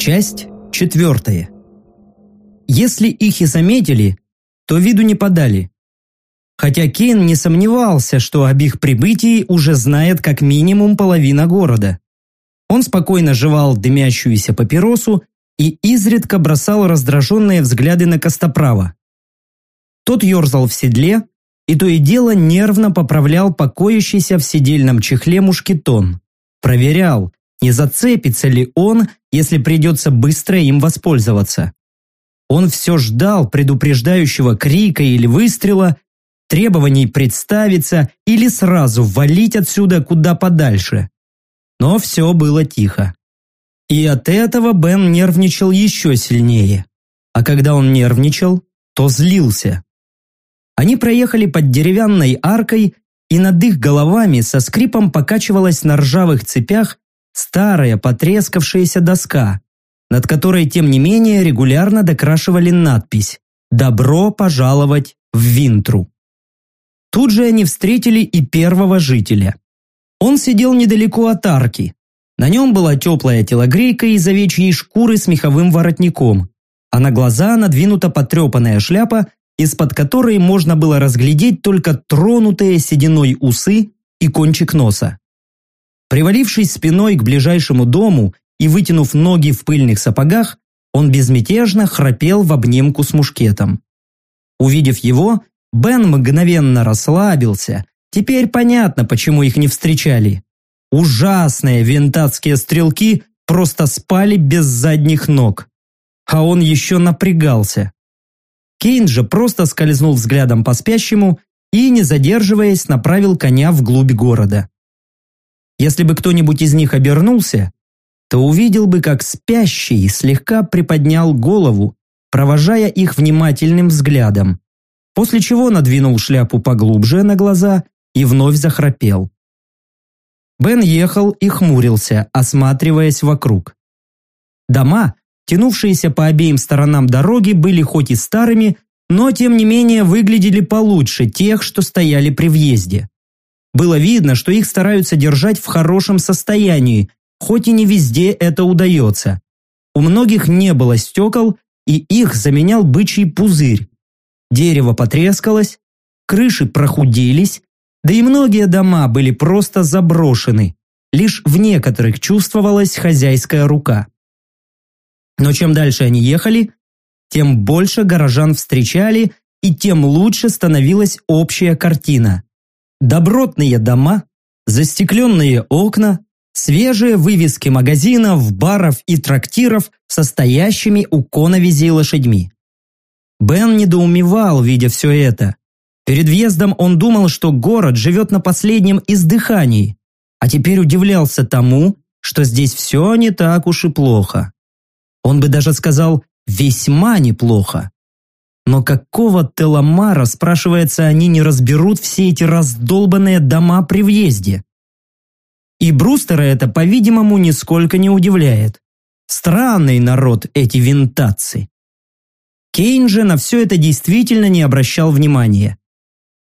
Часть четвертая. Если их и заметили, то виду не подали. Хотя Кейн не сомневался, что об их прибытии уже знает как минимум половина города. Он спокойно жевал дымящуюся папиросу и изредка бросал раздраженные взгляды на Костоправа. Тот ерзал в седле и то и дело нервно поправлял покоящийся в сидельном чехле мушкетон. Проверял, не зацепится ли он, если придется быстро им воспользоваться. Он все ждал предупреждающего крика или выстрела, требований представиться или сразу валить отсюда куда подальше. Но все было тихо. И от этого Бен нервничал еще сильнее. А когда он нервничал, то злился. Они проехали под деревянной аркой, и над их головами со скрипом покачивалась на ржавых цепях старая потрескавшаяся доска, над которой, тем не менее, регулярно докрашивали надпись «Добро пожаловать в Винтру». Тут же они встретили и первого жителя. Он сидел недалеко от арки. На нем была теплая телогрейка из овечьей шкуры с меховым воротником, а на глаза надвинута потрепанная шляпа, из-под которой можно было разглядеть только тронутые сединой усы и кончик носа. Привалившись спиной к ближайшему дому и вытянув ноги в пыльных сапогах, он безмятежно храпел в обнимку с мушкетом. Увидев его, Бен мгновенно расслабился. Теперь понятно, почему их не встречали. Ужасные винтатские стрелки просто спали без задних ног. А он еще напрягался. Кейн же просто скользнул взглядом по спящему и, не задерживаясь, направил коня вглубь города. Если бы кто-нибудь из них обернулся, то увидел бы, как спящий слегка приподнял голову, провожая их внимательным взглядом, после чего надвинул шляпу поглубже на глаза и вновь захрапел. Бен ехал и хмурился, осматриваясь вокруг. Дома, тянувшиеся по обеим сторонам дороги, были хоть и старыми, но тем не менее выглядели получше тех, что стояли при въезде. Было видно, что их стараются держать в хорошем состоянии, хоть и не везде это удается. У многих не было стекол, и их заменял бычий пузырь. Дерево потрескалось, крыши прохудились, да и многие дома были просто заброшены. Лишь в некоторых чувствовалась хозяйская рука. Но чем дальше они ехали, тем больше горожан встречали, и тем лучше становилась общая картина. Добротные дома, застекленные окна, свежие вывески магазинов, баров и трактиров со стоящими у коновизей лошадьми. Бен недоумевал, видя все это. Перед въездом он думал, что город живет на последнем издыхании, а теперь удивлялся тому, что здесь все не так уж и плохо. Он бы даже сказал «весьма неплохо». Но какого Теламара, спрашивается, они не разберут все эти раздолбанные дома при въезде? И Брустера это, по-видимому, нисколько не удивляет. Странный народ эти винтацы. Кейн же на все это действительно не обращал внимания.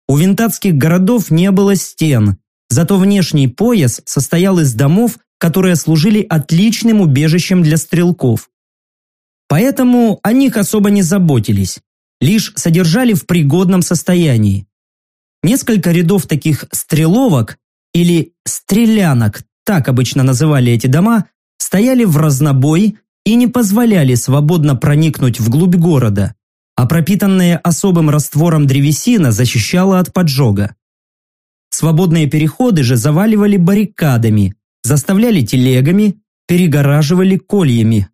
У винтатских городов не было стен, зато внешний пояс состоял из домов, которые служили отличным убежищем для стрелков. Поэтому о них особо не заботились лишь содержали в пригодном состоянии. Несколько рядов таких стреловок или стрелянок, так обычно называли эти дома, стояли в разнобой и не позволяли свободно проникнуть вглубь города, а пропитанная особым раствором древесина защищала от поджога. Свободные переходы же заваливали баррикадами, заставляли телегами, перегораживали кольями.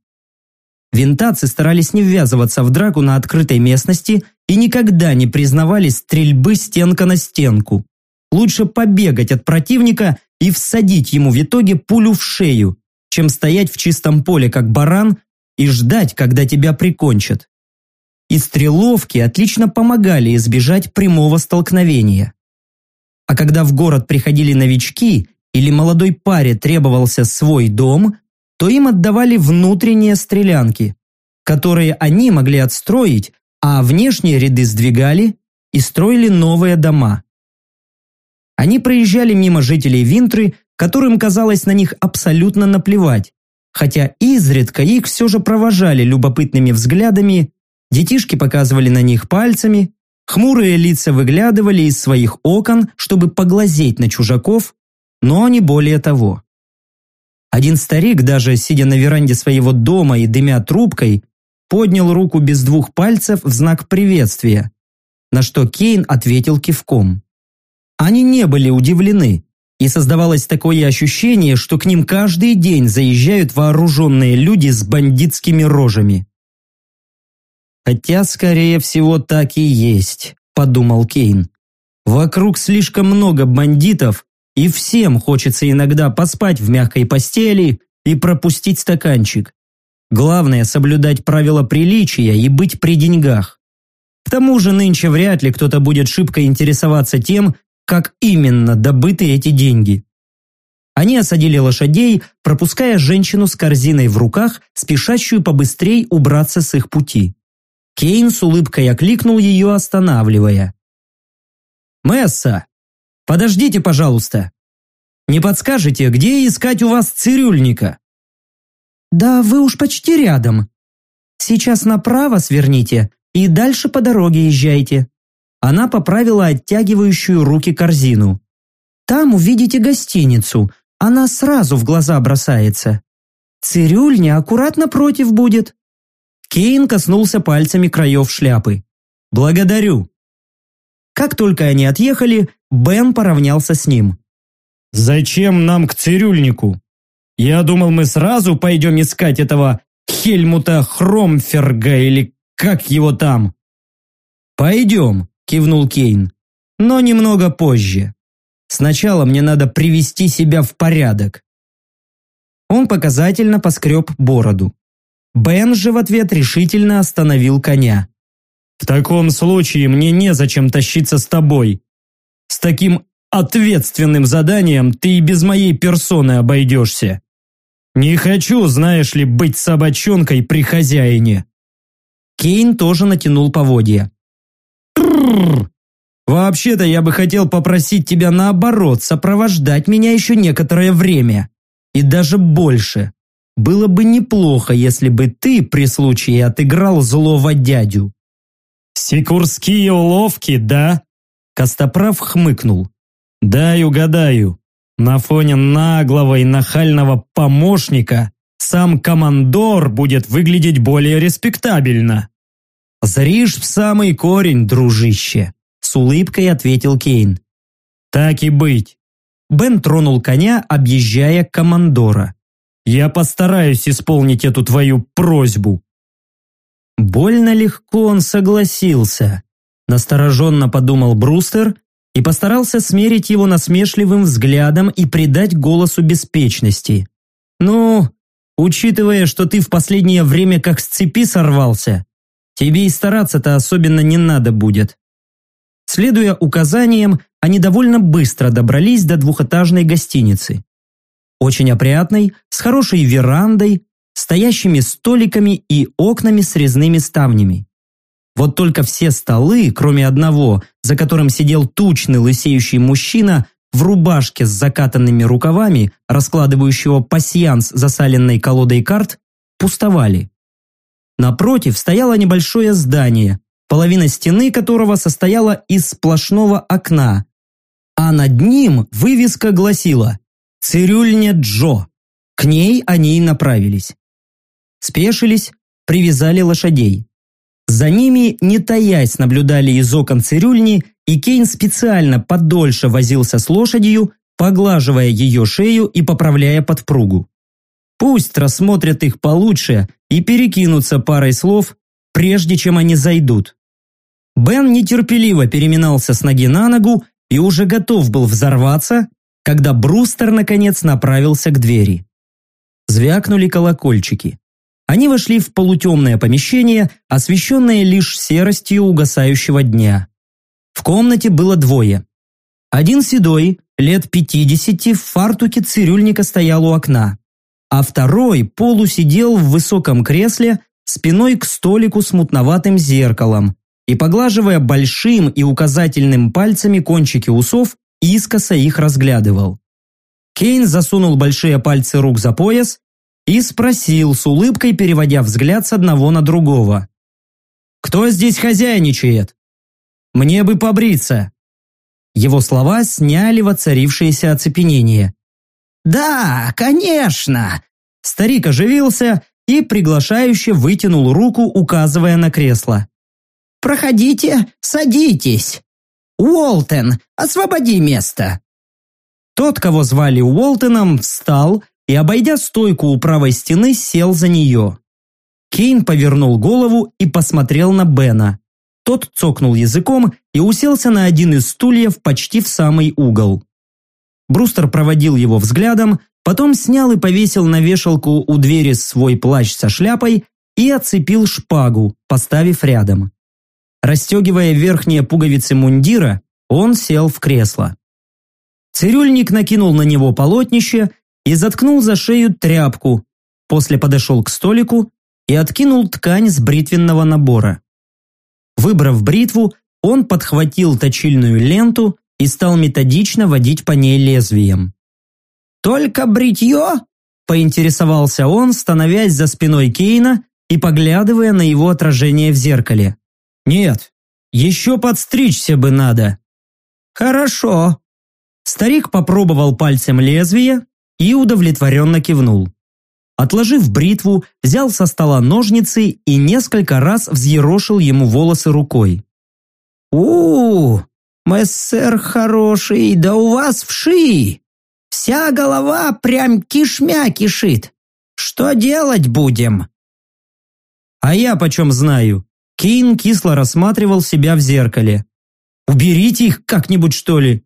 Винтацы старались не ввязываться в драку на открытой местности и никогда не признавали стрельбы стенка на стенку. Лучше побегать от противника и всадить ему в итоге пулю в шею, чем стоять в чистом поле как баран и ждать, когда тебя прикончат. И стреловки отлично помогали избежать прямого столкновения. А когда в город приходили новички или молодой паре требовался свой дом, то им отдавали внутренние стрелянки, которые они могли отстроить, а внешние ряды сдвигали и строили новые дома. Они проезжали мимо жителей Винтры, которым казалось на них абсолютно наплевать, хотя изредка их все же провожали любопытными взглядами, детишки показывали на них пальцами, хмурые лица выглядывали из своих окон, чтобы поглазеть на чужаков, но не более того. Один старик, даже сидя на веранде своего дома и дымя трубкой, поднял руку без двух пальцев в знак приветствия, на что Кейн ответил кивком. Они не были удивлены, и создавалось такое ощущение, что к ним каждый день заезжают вооруженные люди с бандитскими рожами. «Хотя, скорее всего, так и есть», – подумал Кейн. «Вокруг слишком много бандитов, и всем хочется иногда поспать в мягкой постели и пропустить стаканчик. Главное – соблюдать правила приличия и быть при деньгах. К тому же нынче вряд ли кто-то будет шибко интересоваться тем, как именно добыты эти деньги. Они осадили лошадей, пропуская женщину с корзиной в руках, спешащую побыстрей убраться с их пути. Кейн с улыбкой окликнул ее, останавливая. «Месса, подождите, пожалуйста. Не подскажете, где искать у вас цирюльника?» «Да вы уж почти рядом. Сейчас направо сверните и дальше по дороге езжайте». Она поправила оттягивающую руки корзину. «Там увидите гостиницу. Она сразу в глаза бросается. Цирюльня аккуратно против будет». Кейн коснулся пальцами краев шляпы. «Благодарю». Как только они отъехали, Бен поравнялся с ним. «Зачем нам к цирюльнику?» Я думал, мы сразу пойдем искать этого Хельмута Хромферга или как его там. Пойдем, кивнул Кейн, но немного позже. Сначала мне надо привести себя в порядок. Он показательно поскреб бороду. Бен же в ответ решительно остановил коня. «В таком случае мне незачем тащиться с тобой. С таким ответственным заданием ты и без моей персоны обойдешься. Не хочу, знаешь ли, быть собачонкой при хозяине. Кейн тоже натянул поводья. Вообще-то я бы хотел попросить тебя наоборот сопровождать меня еще некоторое время. И даже больше. Было бы неплохо, если бы ты при случае отыграл злого дядю. Секурские уловки, да? Костоправ хмыкнул. Дай угадаю. На фоне наглого и нахального помощника сам командор будет выглядеть более респектабельно. «Зришь в самый корень, дружище», – с улыбкой ответил Кейн. «Так и быть». Бен тронул коня, объезжая командора. «Я постараюсь исполнить эту твою просьбу». Больно легко он согласился. Настороженно подумал Брустер и постарался смерить его насмешливым взглядом и придать голосу беспечности. «Ну, учитывая, что ты в последнее время как с цепи сорвался, тебе и стараться-то особенно не надо будет». Следуя указаниям, они довольно быстро добрались до двухэтажной гостиницы. Очень опрятной, с хорошей верандой, стоящими столиками и окнами с резными ставнями. Вот только все столы, кроме одного, за которым сидел тучный лысеющий мужчина в рубашке с закатанными рукавами, раскладывающего пасьянс засаленной колодой карт, пустовали. Напротив стояло небольшое здание, половина стены которого состояла из сплошного окна, а над ним вывеска гласила «Цирюльня Джо». К ней они и направились. Спешились, привязали лошадей. За ними, не таясь, наблюдали из окон цирюльни, и Кейн специально подольше возился с лошадью, поглаживая ее шею и поправляя подпругу. Пусть рассмотрят их получше и перекинутся парой слов, прежде чем они зайдут. Бен нетерпеливо переминался с ноги на ногу и уже готов был взорваться, когда Брустер наконец направился к двери. Звякнули колокольчики. Они вошли в полутемное помещение, освещенное лишь серостью угасающего дня. В комнате было двое. Один седой, лет пятидесяти, в фартуке цирюльника стоял у окна, а второй полусидел в высоком кресле спиной к столику с мутноватым зеркалом и, поглаживая большим и указательным пальцами кончики усов, искоса их разглядывал. Кейн засунул большие пальцы рук за пояс и спросил с улыбкой, переводя взгляд с одного на другого. «Кто здесь хозяйничает? Мне бы побриться!» Его слова сняли воцарившееся оцепенение. «Да, конечно!» Старик оживился и приглашающе вытянул руку, указывая на кресло. «Проходите, садитесь. Уолтон, освободи место». Тот, кого звали Уолтоном, встал и, обойдя стойку у правой стены, сел за нее. Кейн повернул голову и посмотрел на Бена. Тот цокнул языком и уселся на один из стульев почти в самый угол. Брустер проводил его взглядом, потом снял и повесил на вешалку у двери свой плащ со шляпой и отцепил шпагу, поставив рядом. Расстегивая верхние пуговицы мундира, он сел в кресло. Цирюльник накинул на него полотнище и заткнул за шею тряпку, после подошел к столику и откинул ткань с бритвенного набора. Выбрав бритву, он подхватил точильную ленту и стал методично водить по ней лезвием. «Только бритье?» – поинтересовался он, становясь за спиной Кейна и поглядывая на его отражение в зеркале. «Нет, еще подстричься бы надо». «Хорошо». Старик попробовал пальцем лезвие и удовлетворенно кивнул. Отложив бритву, взял со стола ножницы и несколько раз взъерошил ему волосы рукой. у, -у мессер хороший, да у вас вши! Вся голова прям кишмя кишит. Что делать будем?» «А я почем знаю?» Кейн кисло рассматривал себя в зеркале. «Уберите их как-нибудь, что ли?»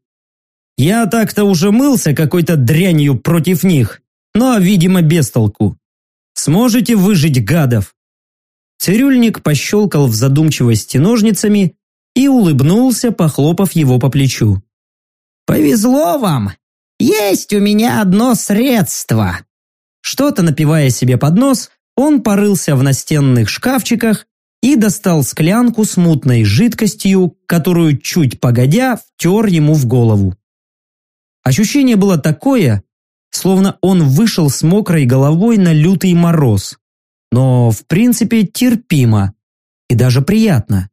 «Я так-то уже мылся какой-то дрянью против них но, видимо, без толку. Сможете выжить гадов?» Цирюльник пощелкал в задумчивости ножницами и улыбнулся, похлопав его по плечу. «Повезло вам! Есть у меня одно средство!» Что-то напивая себе под нос, он порылся в настенных шкафчиках и достал склянку с мутной жидкостью, которую чуть погодя втер ему в голову. Ощущение было такое, словно он вышел с мокрой головой на лютый мороз. Но, в принципе, терпимо и даже приятно.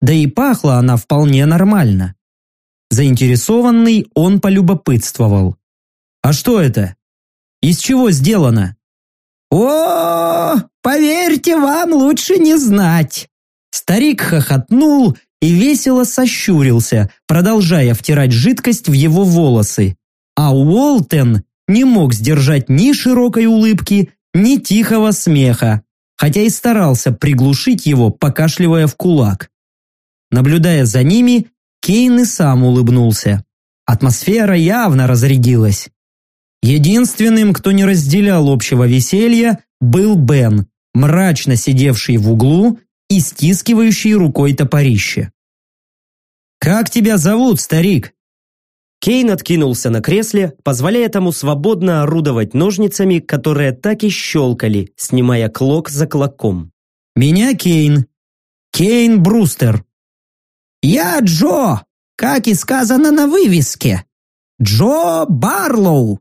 Да и пахла она вполне нормально. Заинтересованный он полюбопытствовал. «А что это? Из чего сделано?» «О, поверьте, вам лучше не знать!» Старик хохотнул и весело сощурился, продолжая втирать жидкость в его волосы. А Уолтен не мог сдержать ни широкой улыбки, ни тихого смеха, хотя и старался приглушить его, покашливая в кулак. Наблюдая за ними, Кейн и сам улыбнулся. Атмосфера явно разрядилась. Единственным, кто не разделял общего веселья, был Бен, мрачно сидевший в углу и стискивающий рукой топорище. «Как тебя зовут, старик?» Кейн откинулся на кресле, позволяя тому свободно орудовать ножницами, которые так и щелкали, снимая клок за клоком. «Меня Кейн. Кейн Брустер». «Я Джо, как и сказано на вывеске. Джо Барлоу».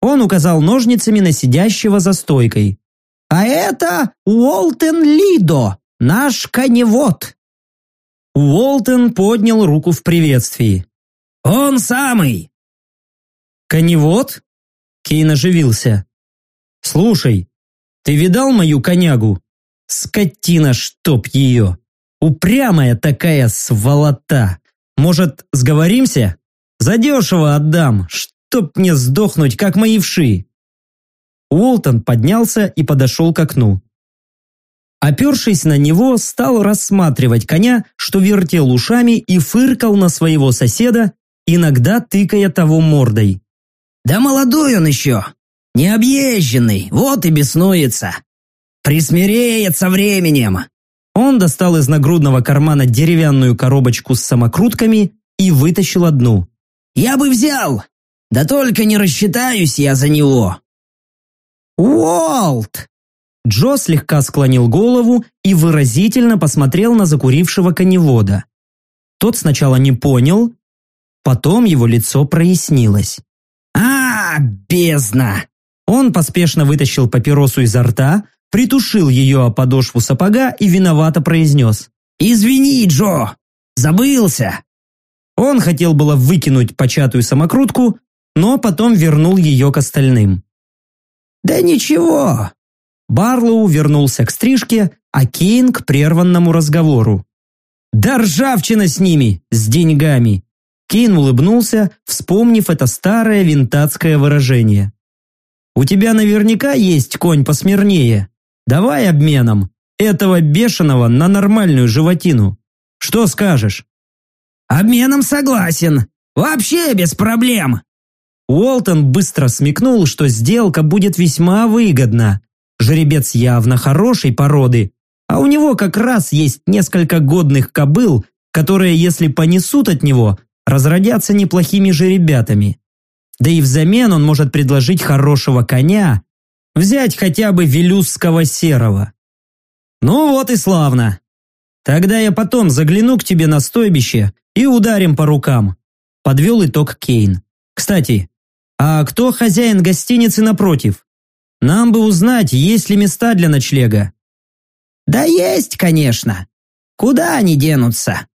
Он указал ножницами на сидящего за стойкой. «А это Уолтен Лидо, наш коневод». Уолтон поднял руку в приветствии. «Он самый!» «Коневод?» Кейн оживился. «Слушай, ты видал мою конягу? Скотина, чтоб ее! Упрямая такая сволота! Может, сговоримся? Задешево отдам, чтоб мне сдохнуть, как мои вши!» Уолтон поднялся и подошел к окну. Опершись на него, стал рассматривать коня, что вертел ушами и фыркал на своего соседа, иногда тыкая того мордой. «Да молодой он еще, необъезженный, вот и беснуется. Присмиреет со временем». Он достал из нагрудного кармана деревянную коробочку с самокрутками и вытащил одну. «Я бы взял, да только не рассчитаюсь я за него». «Уолт!» Джо слегка склонил голову и выразительно посмотрел на закурившего коневода. Тот сначала не понял, Потом его лицо прояснилось. «А, бездна! Он поспешно вытащил папиросу изо рта, притушил ее о подошву сапога и виновато произнес. «Извини, Джо! Забылся!» Он хотел было выкинуть початую самокрутку, но потом вернул ее к остальным. «Да ничего!» Барлоу вернулся к стрижке, а Кейн к прерванному разговору. «Да ржавчина с ними, с деньгами!» Кейн улыбнулся, вспомнив это старое винтатское выражение. «У тебя наверняка есть конь посмирнее. Давай обменом. Этого бешеного на нормальную животину. Что скажешь?» «Обменом согласен. Вообще без проблем». Уолтон быстро смекнул, что сделка будет весьма выгодна. Жеребец явно хорошей породы, а у него как раз есть несколько годных кобыл, которые, если понесут от него, разродятся неплохими жеребятами. Да и взамен он может предложить хорошего коня, взять хотя бы велюсского серого. Ну вот и славно. Тогда я потом загляну к тебе на стойбище и ударим по рукам. Подвел итог Кейн. Кстати, а кто хозяин гостиницы напротив? Нам бы узнать, есть ли места для ночлега. Да есть, конечно. Куда они денутся?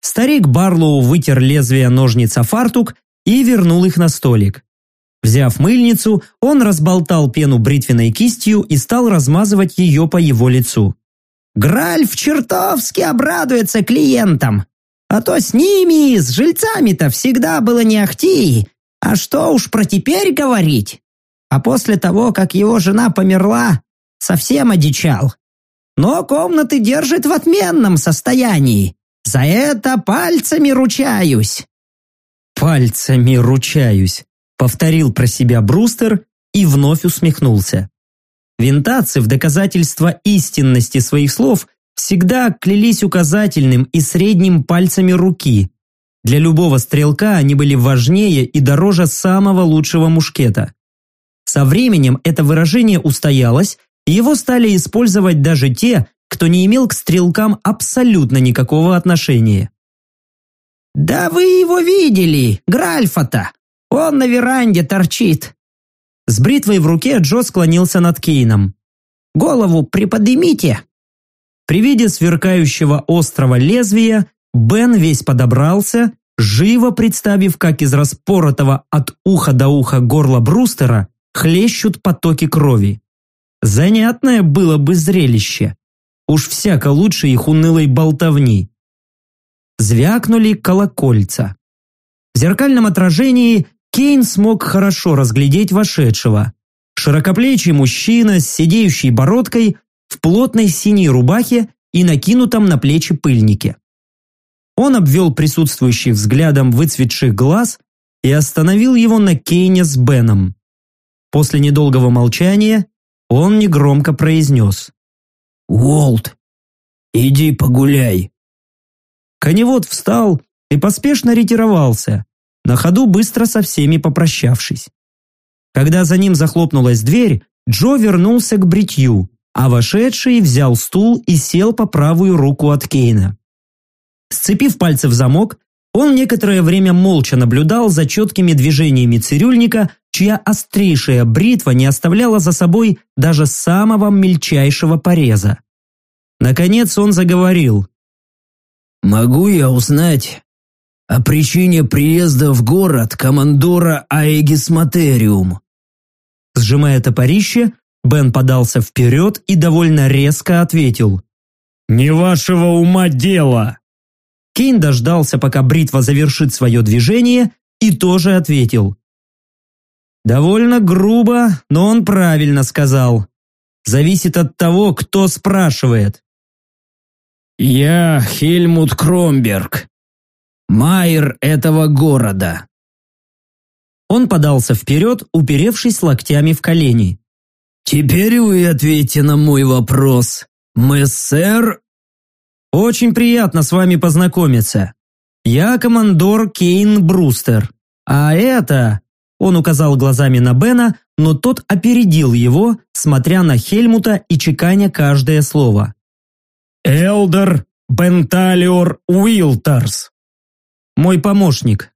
Старик Барлоу вытер лезвие ножниц о фартук и вернул их на столик. Взяв мыльницу, он разболтал пену бритвенной кистью и стал размазывать ее по его лицу. «Гральф чертовски обрадуется клиентам, а то с ними, с жильцами-то всегда было не ахти, а что уж про теперь говорить? А после того, как его жена померла, совсем одичал. Но комнаты держит в отменном состоянии. За это пальцами ручаюсь. Пальцами ручаюсь, повторил про себя Брустер и вновь усмехнулся. Винтацы в доказательство истинности своих слов всегда клялись указательным и средним пальцами руки. Для любого стрелка они были важнее и дороже самого лучшего мушкета. Со временем это выражение устоялось, и его стали использовать даже те, кто не имел к стрелкам абсолютно никакого отношения. «Да вы его видели, Гральфа-то! Он на веранде торчит!» С бритвой в руке Джо склонился над Кейном. «Голову приподнимите!» При виде сверкающего острого лезвия Бен весь подобрался, живо представив, как из распоротого от уха до уха горла Брустера хлещут потоки крови. Занятное было бы зрелище. Уж всяко лучше их унылой болтовни. Звякнули колокольца. В зеркальном отражении Кейн смог хорошо разглядеть вошедшего. Широкоплечий мужчина с сидеющей бородкой в плотной синей рубахе и накинутом на плечи пыльнике. Он обвел присутствующих взглядом выцветших глаз и остановил его на Кейне с Беном. После недолгого молчания он негромко произнес. «Уолт, иди погуляй». Коневод встал и поспешно ретировался, на ходу быстро со всеми попрощавшись. Когда за ним захлопнулась дверь, Джо вернулся к бритью, а вошедший взял стул и сел по правую руку от Кейна. Сцепив пальцы в замок, он некоторое время молча наблюдал за четкими движениями цирюльника, чья острейшая бритва не оставляла за собой даже самого мельчайшего пореза. Наконец он заговорил. «Могу я узнать о причине приезда в город командора Аегис Материум?» Сжимая топорище, Бен подался вперед и довольно резко ответил. «Не вашего ума дело!» Кейн дождался, пока бритва завершит свое движение, и тоже ответил. Довольно грубо, но он правильно сказал. Зависит от того, кто спрашивает. «Я Хельмут Кромберг, майер этого города». Он подался вперед, уперевшись локтями в колени. «Теперь вы ответьте на мой вопрос, мессер очень приятно с вами познакомиться. Я командор Кейн Брустер. А это...» Он указал глазами на Бена, но тот опередил его, смотря на Хельмута и чеканя каждое слово. «Элдер Бенталиор Уилтерс». «Мой помощник».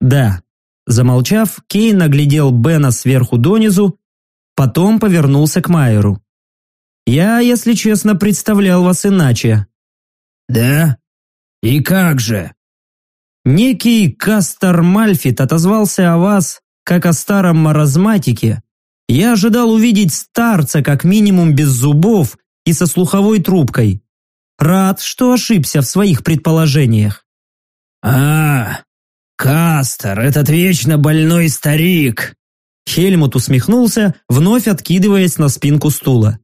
«Да». Замолчав, Кейн наглядел Бена сверху донизу. Потом повернулся к Майеру. «Я, если честно, представлял вас иначе». «Да? И как же?» Некий Кастер Мальфит отозвался о вас, как о старом маразматике. Я ожидал увидеть старца как минимум без зубов и со слуховой трубкой. Рад, что ошибся в своих предположениях. «А, Кастер, этот вечно больной старик!» Хельмут усмехнулся, вновь откидываясь на спинку стула.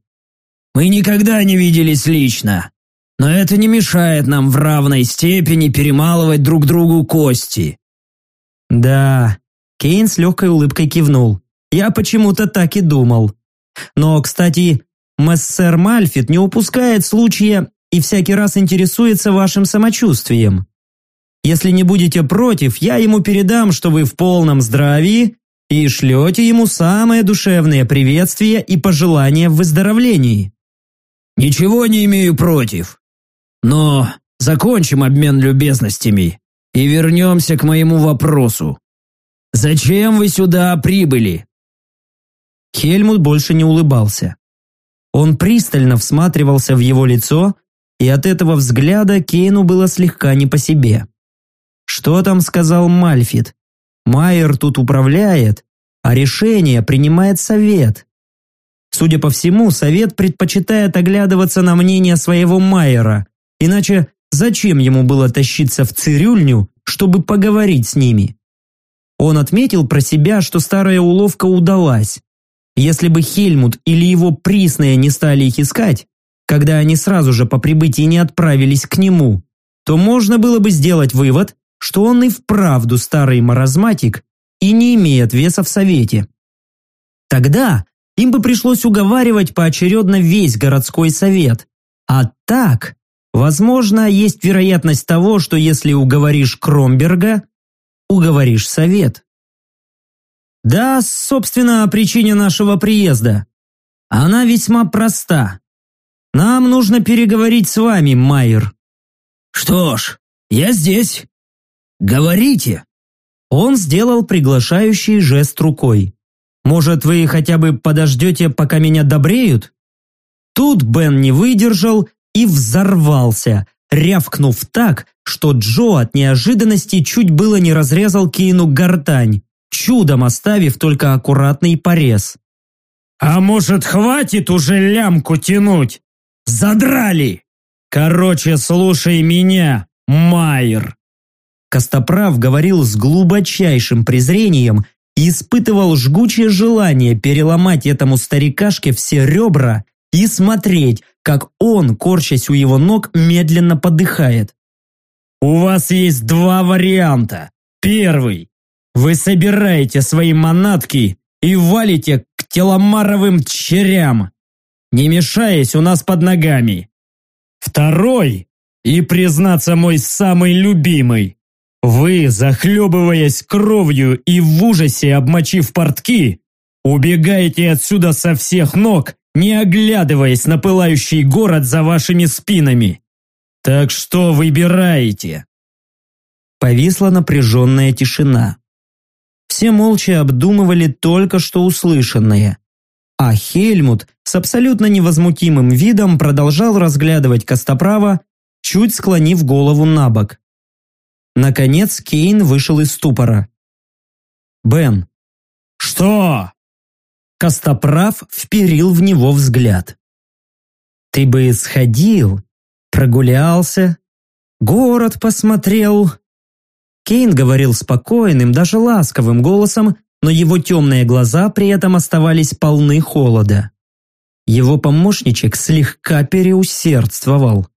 «Мы никогда не виделись лично, но это не мешает нам в равной степени перемалывать друг другу кости». «Да», — Кейн с легкой улыбкой кивнул. «Я почему-то так и думал. Но, кстати, мессер Мальфит не упускает случая и всякий раз интересуется вашим самочувствием. Если не будете против, я ему передам, что вы в полном здравии и шлете ему самые душевные приветствия и пожелания в выздоровлении». «Ничего не имею против. Но закончим обмен любезностями и вернемся к моему вопросу. Зачем вы сюда прибыли?» Хельмут больше не улыбался. Он пристально всматривался в его лицо, и от этого взгляда Кейну было слегка не по себе. Что там сказал Мальфит? Майер тут управляет, а решение принимает совет. Судя по всему, совет предпочитает оглядываться на мнение своего Майера, иначе зачем ему было тащиться в цирюльню, чтобы поговорить с ними? Он отметил про себя, что старая уловка удалась. Если бы Хельмут или его присные не стали их искать, когда они сразу же по прибытии не отправились к нему, то можно было бы сделать вывод, что он и вправду старый маразматик и не имеет веса в Совете. Тогда им бы пришлось уговаривать поочередно весь городской совет. А так, возможно, есть вероятность того, что если уговоришь Кромберга, уговоришь совет. Да, собственно, о причине нашего приезда. Она весьма проста. Нам нужно переговорить с вами, Майер. Что ж, я здесь. Говорите. Он сделал приглашающий жест рукой. Может, вы хотя бы подождете, пока меня добреют? Тут Бен не выдержал и взорвался, рявкнув так, что Джо от неожиданности чуть было не разрезал Кейну гортань, чудом оставив только аккуратный порез. «А может, хватит уже лямку тянуть? Задрали! Короче, слушай меня, Майер!» Костоправ говорил с глубочайшим презрением и испытывал жгучее желание переломать этому старикашке все ребра и смотреть, как он, корчась у его ног, медленно подыхает. «У вас есть два варианта. Первый. Вы собираете свои манатки и валите к теломаровым черям, не мешаясь у нас под ногами. Второй, и, признаться, мой самый любимый, вы, захлебываясь кровью и в ужасе обмочив портки, убегаете отсюда со всех ног, не оглядываясь на пылающий город за вашими спинами. Так что выбираете?» Повисла напряженная тишина. Все молча обдумывали только что услышанное. А Хельмут с абсолютно невозмутимым видом продолжал разглядывать Костоправа, чуть склонив голову на бок. Наконец Кейн вышел из ступора. «Бен». «Что?» Костоправ вперил в него взгляд. «Ты бы сходил, прогулялся, город посмотрел». Кейн говорил спокойным, даже ласковым голосом, но его темные глаза при этом оставались полны холода. Его помощничек слегка переусердствовал.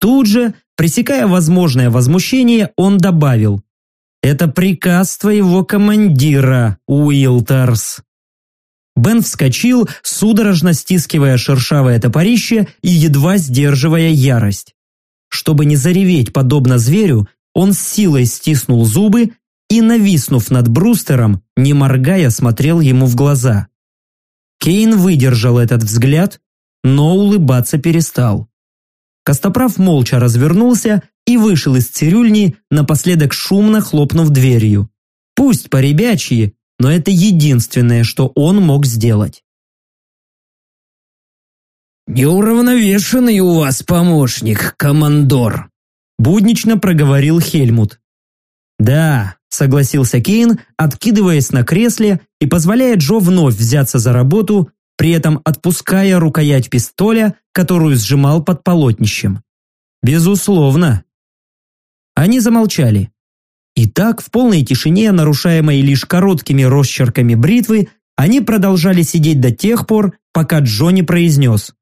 Тут же Пресекая возможное возмущение, он добавил «Это приказ твоего командира, Уилтерс». Бен вскочил, судорожно стискивая шершавое топорище и едва сдерживая ярость. Чтобы не зареветь подобно зверю, он с силой стиснул зубы и, нависнув над Брустером, не моргая, смотрел ему в глаза. Кейн выдержал этот взгляд, но улыбаться перестал. Костоправ молча развернулся и вышел из цирюльни, напоследок шумно хлопнув дверью. Пусть по ребячьи, но это единственное, что он мог сделать. «Неуравновешенный у вас помощник, командор», буднично проговорил Хельмут. «Да», — согласился Кейн, откидываясь на кресле и позволяя Джо вновь взяться за работу, при этом отпуская рукоять пистоля, которую сжимал под полотнищем. «Безусловно». Они замолчали. И так, в полной тишине, нарушаемой лишь короткими росчерками бритвы, они продолжали сидеть до тех пор, пока Джо не произнес.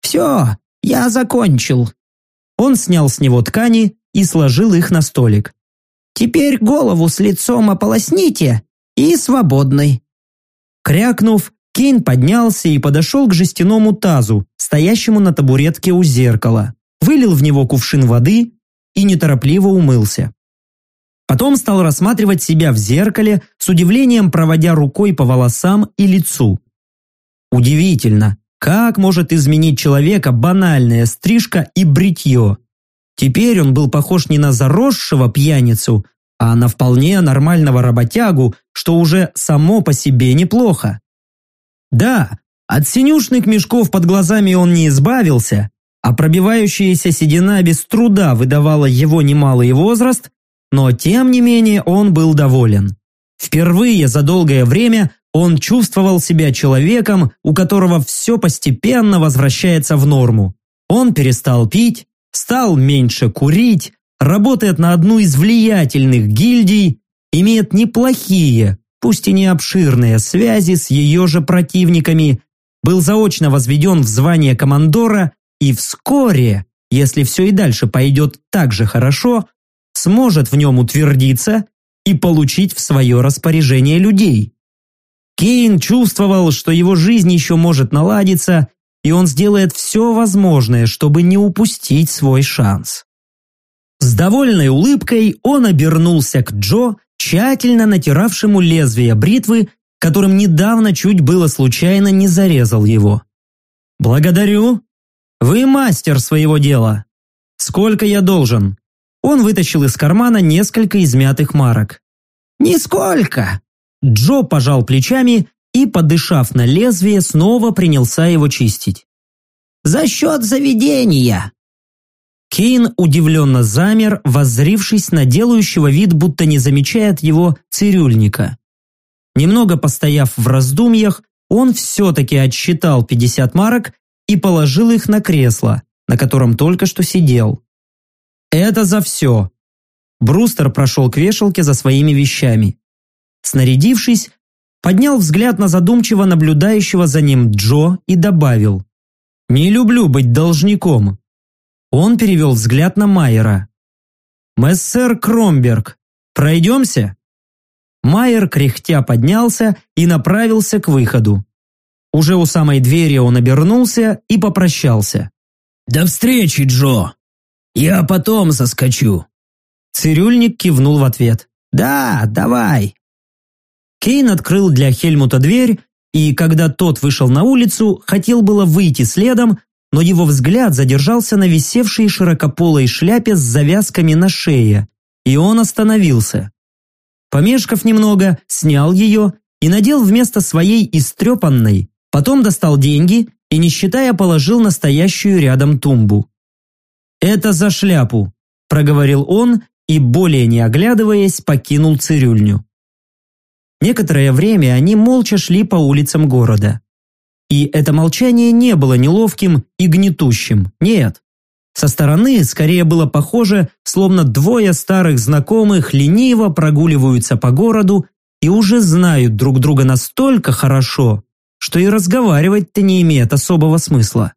«Все, я закончил». Он снял с него ткани и сложил их на столик. «Теперь голову с лицом ополосните и свободный». Крякнув, Кейн поднялся и подошел к жестяному тазу, стоящему на табуретке у зеркала, вылил в него кувшин воды и неторопливо умылся. Потом стал рассматривать себя в зеркале, с удивлением проводя рукой по волосам и лицу. Удивительно, как может изменить человека банальная стрижка и бритье. Теперь он был похож не на заросшего пьяницу, а на вполне нормального работягу, что уже само по себе неплохо. Да, от синюшных мешков под глазами он не избавился, а пробивающаяся седина без труда выдавала его немалый возраст, но тем не менее он был доволен. Впервые за долгое время он чувствовал себя человеком, у которого все постепенно возвращается в норму. Он перестал пить, стал меньше курить, работает на одну из влиятельных гильдий, имеет неплохие, пусть и не обширные связи с ее же противниками, был заочно возведен в звание командора и вскоре, если все и дальше пойдет так же хорошо, сможет в нем утвердиться и получить в свое распоряжение людей. Кейн чувствовал, что его жизнь еще может наладиться, и он сделает все возможное, чтобы не упустить свой шанс. С довольной улыбкой он обернулся к Джо, тщательно натиравшему лезвие бритвы, которым недавно чуть было случайно не зарезал его. «Благодарю. Вы мастер своего дела. Сколько я должен?» Он вытащил из кармана несколько измятых марок. «Нисколько!» Джо пожал плечами и, подышав на лезвие, снова принялся его чистить. «За счет заведения!» Кейн удивленно замер, воззрившись на делающего вид, будто не замечает его цирюльника. Немного постояв в раздумьях, он все-таки отсчитал 50 марок и положил их на кресло, на котором только что сидел. Это за все. Брустер прошел к вешалке за своими вещами. Снарядившись, поднял взгляд на задумчиво наблюдающего за ним Джо и добавил. «Не люблю быть должником». Он перевел взгляд на Майера. «Мессер Кромберг, пройдемся?» Майер кряхтя поднялся и направился к выходу. Уже у самой двери он обернулся и попрощался. «До встречи, Джо!» «Я потом соскочу». Цирюльник кивнул в ответ. «Да, давай». Кейн открыл для Хельмута дверь, и когда тот вышел на улицу, хотел было выйти следом, но его взгляд задержался на висевшей широкополой шляпе с завязками на шее, и он остановился. Помешков немного, снял ее и надел вместо своей истрепанной, потом достал деньги и, не считая, положил настоящую рядом тумбу. «Это за шляпу», – проговорил он и, более не оглядываясь, покинул цирюльню. Некоторое время они молча шли по улицам города. И это молчание не было неловким и гнетущим, нет. Со стороны скорее было похоже, словно двое старых знакомых лениво прогуливаются по городу и уже знают друг друга настолько хорошо, что и разговаривать-то не имеет особого смысла.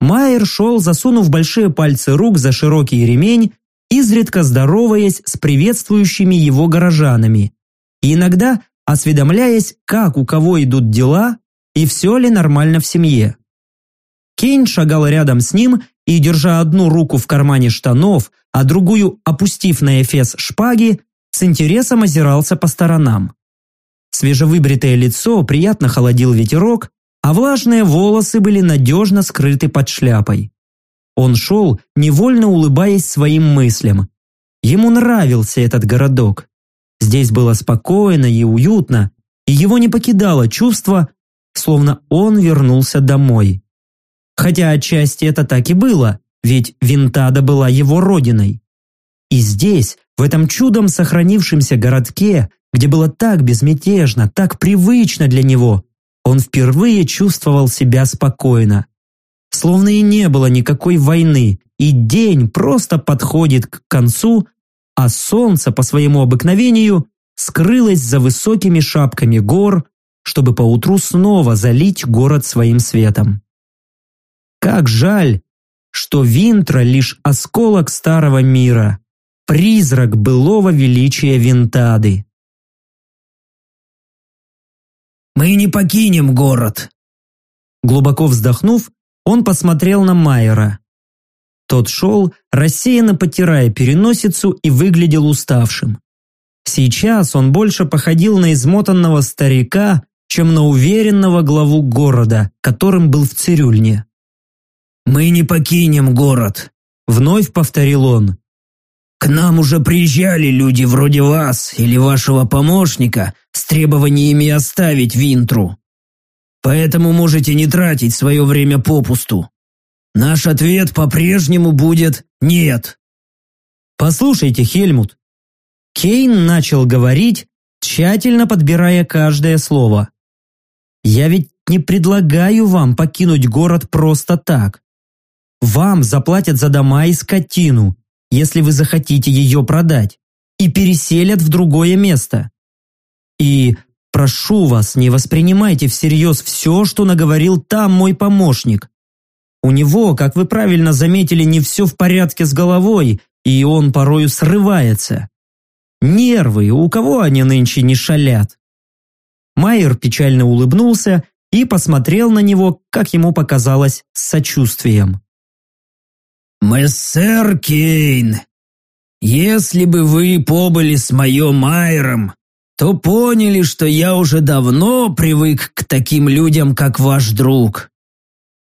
Майер шел, засунув большие пальцы рук за широкий ремень, изредка здороваясь с приветствующими его горожанами, и иногда осведомляясь, как у кого идут дела и все ли нормально в семье. Кейн шагал рядом с ним и, держа одну руку в кармане штанов, а другую опустив на эфес шпаги, с интересом озирался по сторонам. Свежевыбритое лицо приятно холодил ветерок, а влажные волосы были надежно скрыты под шляпой. Он шел, невольно улыбаясь своим мыслям. Ему нравился этот городок. Здесь было спокойно и уютно, и его не покидало чувство, словно он вернулся домой. Хотя отчасти это так и было, ведь Винтада была его родиной. И здесь, в этом чудом сохранившемся городке, где было так безмятежно, так привычно для него, он впервые чувствовал себя спокойно. Словно и не было никакой войны, и день просто подходит к концу, а солнце по своему обыкновению скрылось за высокими шапками гор, чтобы поутру снова залить город своим светом. Как жаль, что Винтра лишь осколок старого мира, призрак былого величия Винтады. «Мы не покинем город!» Глубоко вздохнув, он посмотрел на Майера. Тот шел, рассеянно потирая переносицу и выглядел уставшим. Сейчас он больше походил на измотанного старика, чем на уверенного главу города, которым был в цирюльне. «Мы не покинем город», — вновь повторил он. «К нам уже приезжали люди вроде вас или вашего помощника требованиями оставить Винтру. Поэтому можете не тратить свое время попусту. Наш ответ по-прежнему будет «нет». «Послушайте, Хельмут». Кейн начал говорить, тщательно подбирая каждое слово. «Я ведь не предлагаю вам покинуть город просто так. Вам заплатят за дома и скотину, если вы захотите ее продать, и переселят в другое место. И прошу вас, не воспринимайте всерьез все, что наговорил там мой помощник. У него, как вы правильно заметили, не все в порядке с головой, и он порою срывается. Нервы, у кого они нынче не шалят? Майер печально улыбнулся и посмотрел на него, как ему показалось, с сочувствием. «Мессер Кейн, если бы вы побыли с моим Майером, то поняли, что я уже давно привык к таким людям, как ваш друг.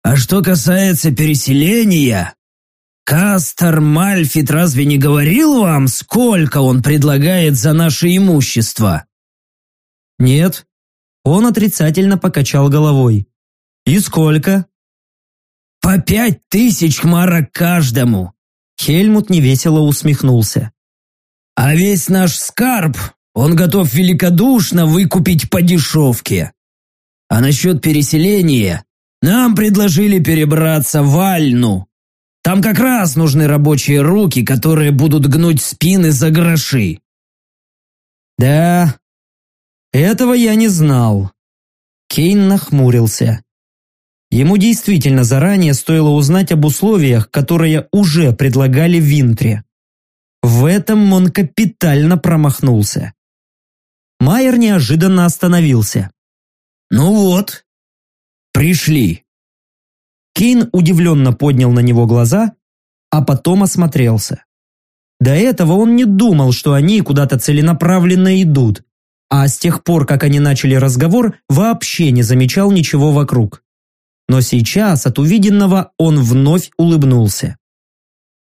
А что касается переселения, Кастер Мальфит разве не говорил вам, сколько он предлагает за наше имущество?» «Нет». Он отрицательно покачал головой. «И сколько?» «По пять тысяч марок каждому!» Хельмут невесело усмехнулся. «А весь наш скарб он готов великодушно выкупить по дешевке. А насчет переселения нам предложили перебраться в Альну. Там как раз нужны рабочие руки, которые будут гнуть спины за гроши». «Да, этого я не знал». Кейн нахмурился. Ему действительно заранее стоило узнать об условиях, которые уже предлагали Винтре. В этом он капитально промахнулся. Майер неожиданно остановился. «Ну вот, пришли». Кейн удивленно поднял на него глаза, а потом осмотрелся. До этого он не думал, что они куда-то целенаправленно идут, а с тех пор, как они начали разговор, вообще не замечал ничего вокруг но сейчас от увиденного он вновь улыбнулся.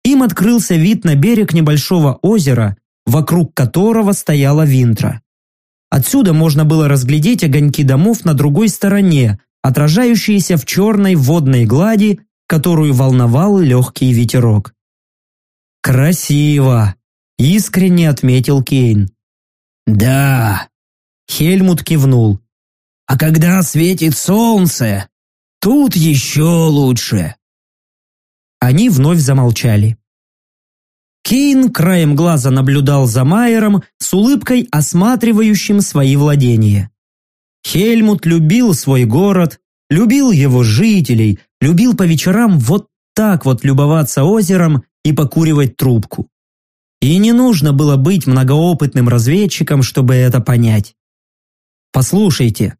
Им открылся вид на берег небольшого озера, вокруг которого стояла Винтра. Отсюда можно было разглядеть огоньки домов на другой стороне, отражающиеся в черной водной глади, которую волновал легкий ветерок. «Красиво!» – искренне отметил Кейн. «Да!» – Хельмут кивнул. «А когда светит солнце, Тут еще лучше!» Они вновь замолчали. Кейн краем глаза наблюдал за Майером с улыбкой, осматривающим свои владения. Хельмут любил свой город, любил его жителей, любил по вечерам вот так вот любоваться озером и покуривать трубку. И не нужно было быть многоопытным разведчиком, чтобы это понять. Послушайте,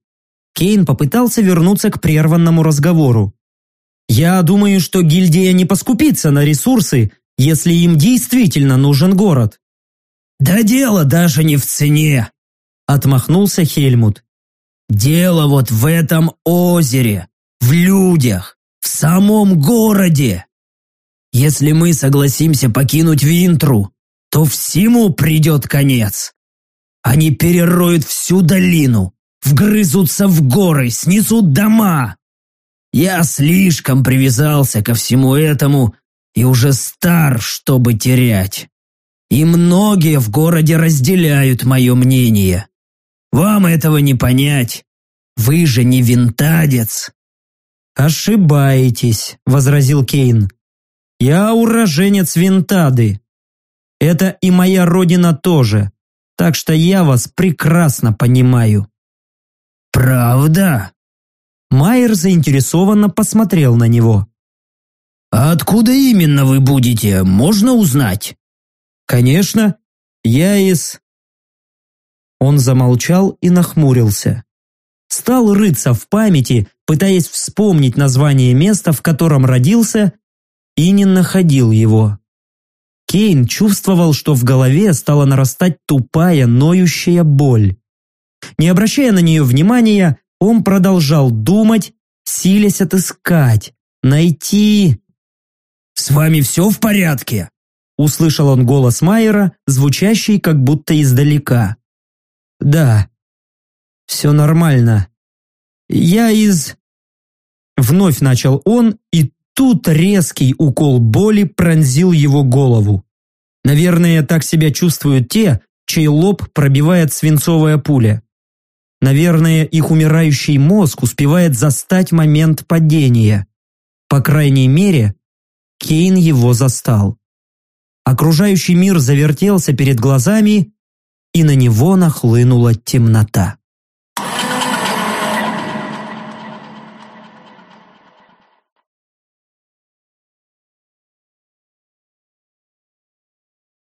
Кейн попытался вернуться к прерванному разговору. «Я думаю, что гильдия не поскупится на ресурсы, если им действительно нужен город». «Да дело даже не в цене», — отмахнулся Хельмут. «Дело вот в этом озере, в людях, в самом городе. Если мы согласимся покинуть Винтру, то всему придет конец. Они перероют всю долину, вгрызутся в горы, снесут дома. Я слишком привязался ко всему этому и уже стар, чтобы терять. И многие в городе разделяют мое мнение. Вам этого не понять. Вы же не винтадец. «Ошибаетесь», — возразил Кейн. «Я уроженец Винтады. Это и моя родина тоже, так что я вас прекрасно понимаю». «Правда?» Майер заинтересованно посмотрел на него. «А откуда именно вы будете, можно узнать?» «Конечно, я из...» Он замолчал и нахмурился. Стал рыться в памяти, пытаясь вспомнить название места, в котором родился, и не находил его. Кейн чувствовал, что в голове стала нарастать тупая, ноющая боль. Не обращая на нее внимания, он продолжал думать, силясь отыскать, найти... «С вами все в порядке?» Услышал он голос Майера, звучащий как будто издалека. «Да, все нормально. Я из...» Вновь начал он, и тут резкий укол боли пронзил его голову. Наверное, так себя чувствуют те, чей лоб пробивает свинцовая пуля. Наверное, их умирающий мозг успевает застать момент падения. По крайней мере, Кейн его застал. Окружающий мир завертелся перед глазами, и на него нахлынула темнота.